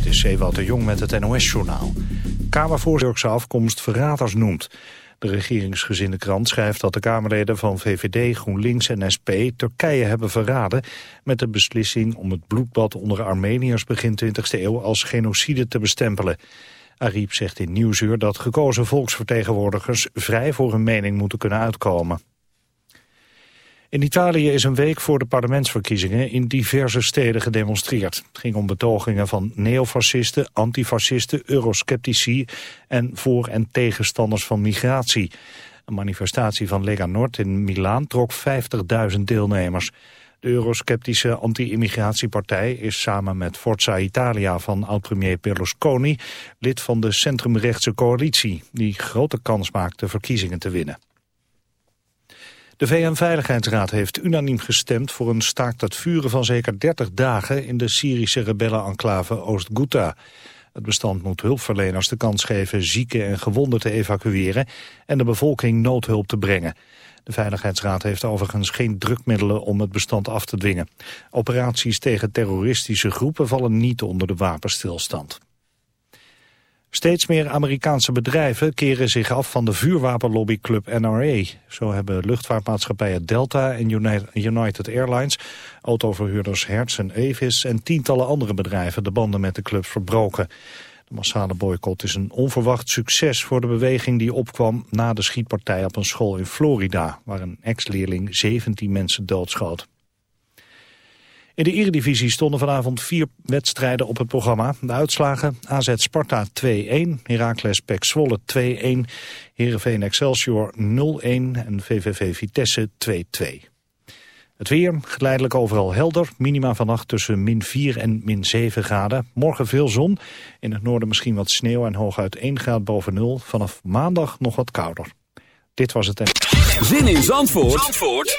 Dit is Ewout de Jong met het NOS-journaal. Kamervoorzitter afkomst verraders noemt. De regeringsgezinde krant schrijft dat de Kamerleden van VVD, GroenLinks en SP Turkije hebben verraden met de beslissing om het bloedbad onder Armeniërs begin 20e eeuw als genocide te bestempelen. Ariep zegt in Nieuwsuur dat gekozen volksvertegenwoordigers vrij voor hun mening moeten kunnen uitkomen. In Italië is een week voor de parlementsverkiezingen in diverse steden gedemonstreerd. Het ging om betogingen van neofascisten, antifascisten, eurosceptici en voor- en tegenstanders van migratie. Een manifestatie van Lega Nord in Milaan trok 50.000 deelnemers. De eurosceptische anti-immigratiepartij is samen met Forza Italia van oud-premier Berlusconi lid van de centrumrechtse coalitie, die grote kans maakt de verkiezingen te winnen. De VN-veiligheidsraad heeft unaniem gestemd voor een staakt het vuren van zeker 30 dagen in de Syrische rebellenenclave Oost-Ghouta. Het bestand moet hulpverleners de kans geven zieken en gewonden te evacueren en de bevolking noodhulp te brengen. De Veiligheidsraad heeft overigens geen drukmiddelen om het bestand af te dwingen. Operaties tegen terroristische groepen vallen niet onder de wapenstilstand. Steeds meer Amerikaanse bedrijven keren zich af van de vuurwapenlobbyclub NRA. Zo hebben luchtvaartmaatschappijen Delta en United Airlines, autoverhuurders Hertz en Avis en tientallen andere bedrijven de banden met de club verbroken. De massale boycott is een onverwacht succes voor de beweging die opkwam na de schietpartij op een school in Florida, waar een ex-leerling 17 mensen doodschoot. In de Eredivisie stonden vanavond vier wedstrijden op het programma. De uitslagen AZ Sparta 2-1, Heracles Pek Zwolle 2-1, Heerenveen Excelsior 0-1 en VVV Vitesse 2-2. Het weer, geleidelijk overal helder. Minima vannacht tussen min 4 en min 7 graden. Morgen veel zon. In het noorden misschien wat sneeuw en hooguit 1 graad boven nul. Vanaf maandag nog wat kouder. Dit was het. Zin in Zandvoort, Zandvoort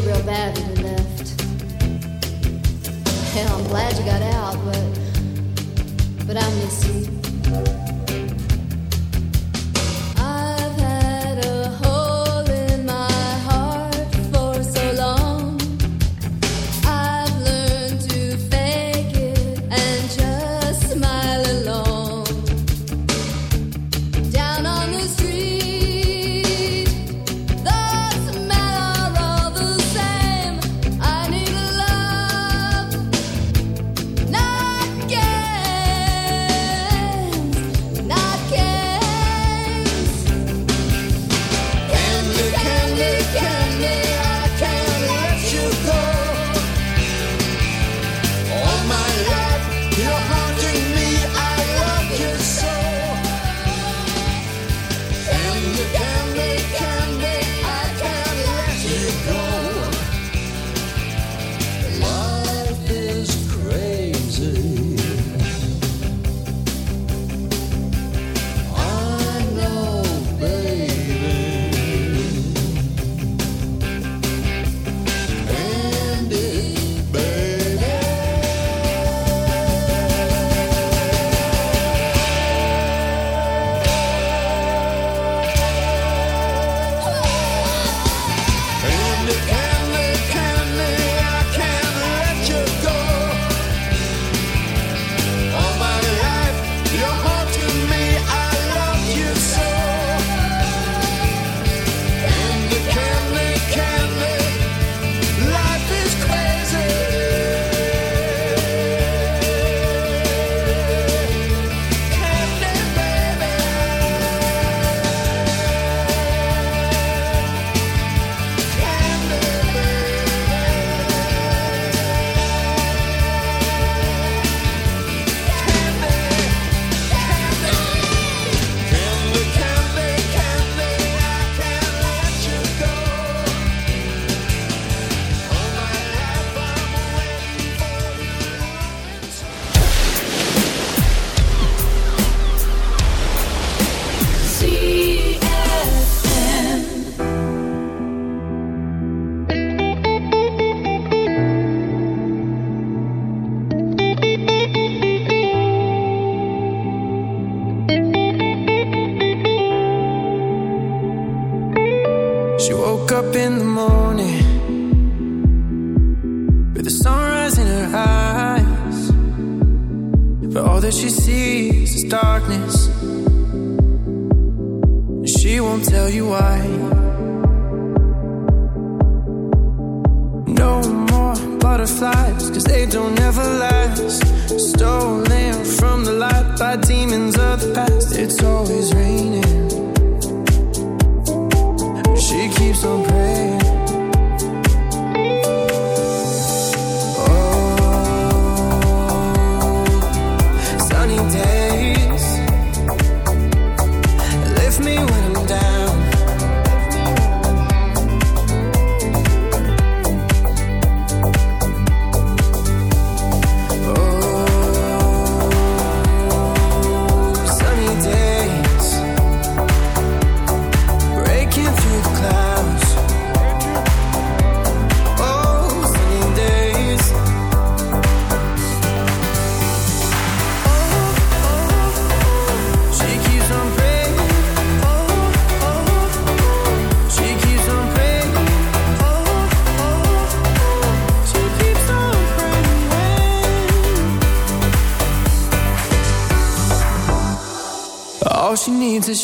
real bad when you left. Yeah, I'm glad you got out, but but I miss you.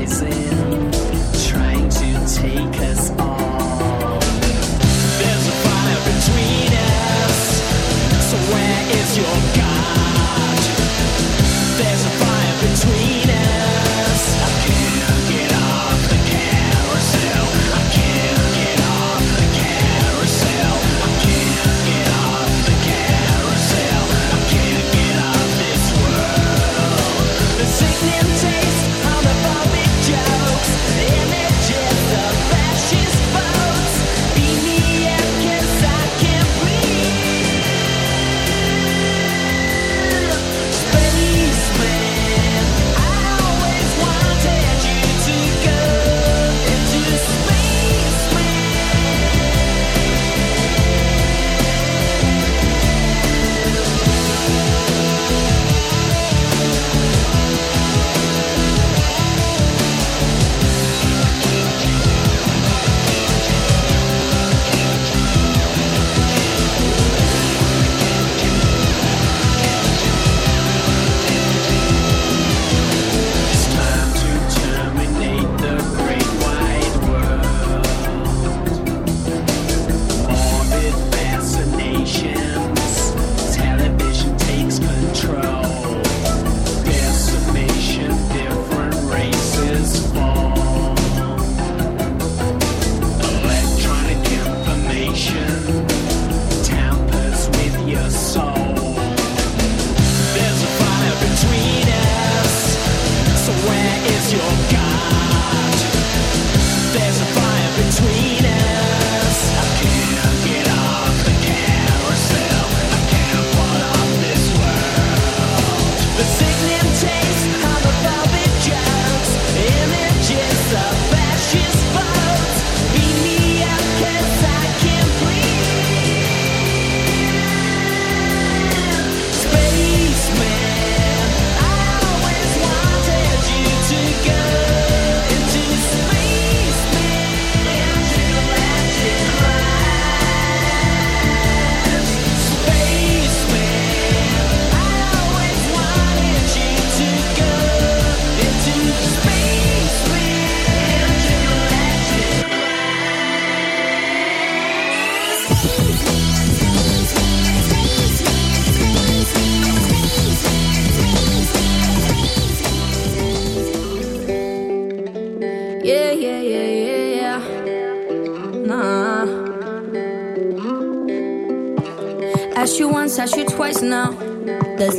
rising.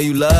you love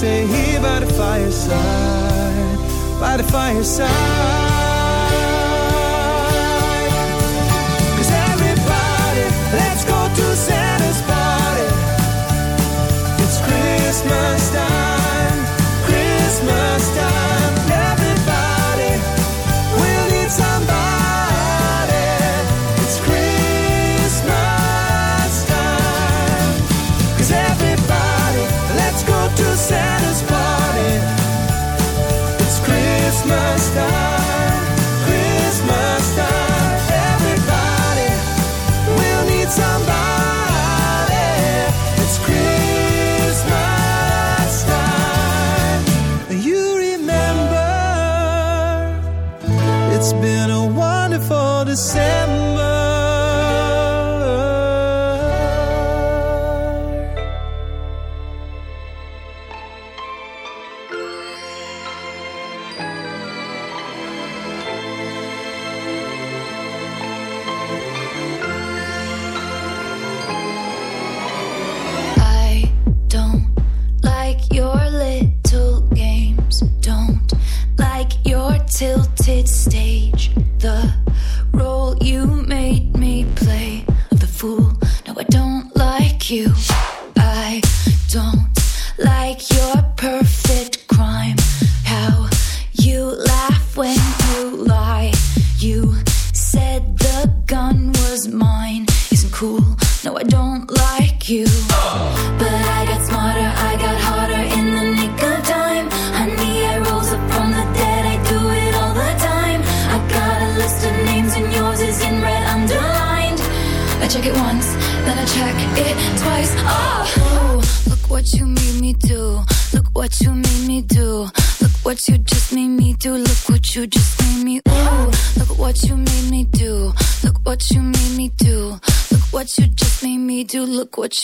stay here by the fireside, by the fireside. Cause everybody, let's go to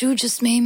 you just made me